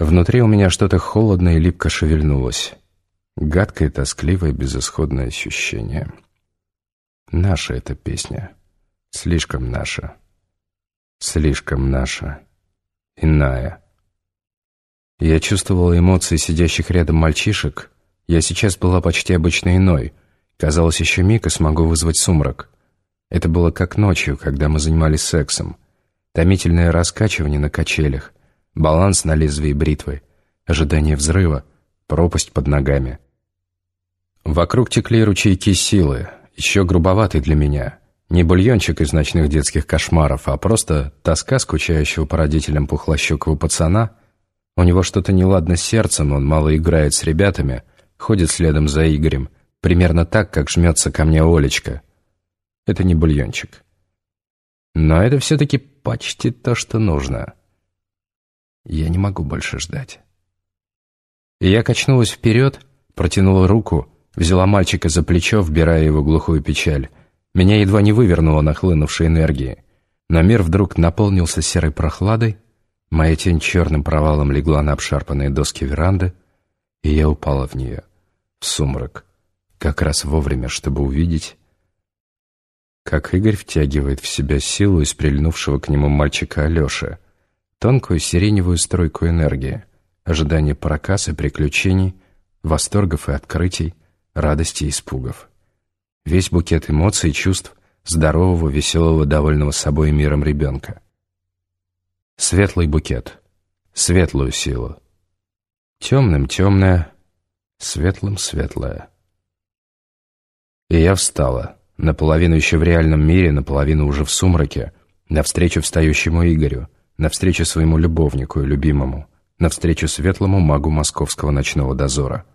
Внутри у меня что-то холодно и липко шевельнулось. Гадкое, тоскливое, безысходное ощущение. Наша эта песня. Слишком наша. Слишком наша. Иная. Я чувствовала эмоции сидящих рядом мальчишек. Я сейчас была почти обычно иной. Казалось, еще миг и смогу вызвать сумрак. Это было как ночью, когда мы занимались сексом. Томительное раскачивание на качелях, баланс на лезвии бритвы, ожидание взрыва, пропасть под ногами. Вокруг текли ручейки силы, еще грубоватый для меня. Не бульончик из ночных детских кошмаров, а просто тоска скучающего по родителям пухлощекого пацана — у него что-то неладно с сердцем, он мало играет с ребятами, ходит следом за Игорем, примерно так, как жмется ко мне Олечка. Это не бульончик. Но это все-таки почти то, что нужно. Я не могу больше ждать. И я качнулась вперед, протянула руку, взяла мальчика за плечо, вбирая его глухую печаль. Меня едва не вывернуло нахлынувшей энергии. Но мир вдруг наполнился серой прохладой, Моя тень черным провалом легла на обшарпанные доски веранды, и я упала в нее, в сумрак, как раз вовремя, чтобы увидеть, как Игорь втягивает в себя силу из прильнувшего к нему мальчика Алеши, тонкую сиреневую стройку энергии, ожидание проказ и приключений, восторгов и открытий, радости и испугов. Весь букет эмоций и чувств здорового, веселого, довольного собой миром ребенка. Светлый букет. Светлую силу. Темным темное, светлым светлое. И я встала, наполовину еще в реальном мире, наполовину уже в сумраке, навстречу встающему Игорю, навстречу своему любовнику и любимому, навстречу светлому магу московского ночного дозора.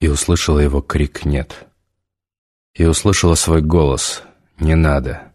И услышала его крик «нет». И услышала свой голос «не надо».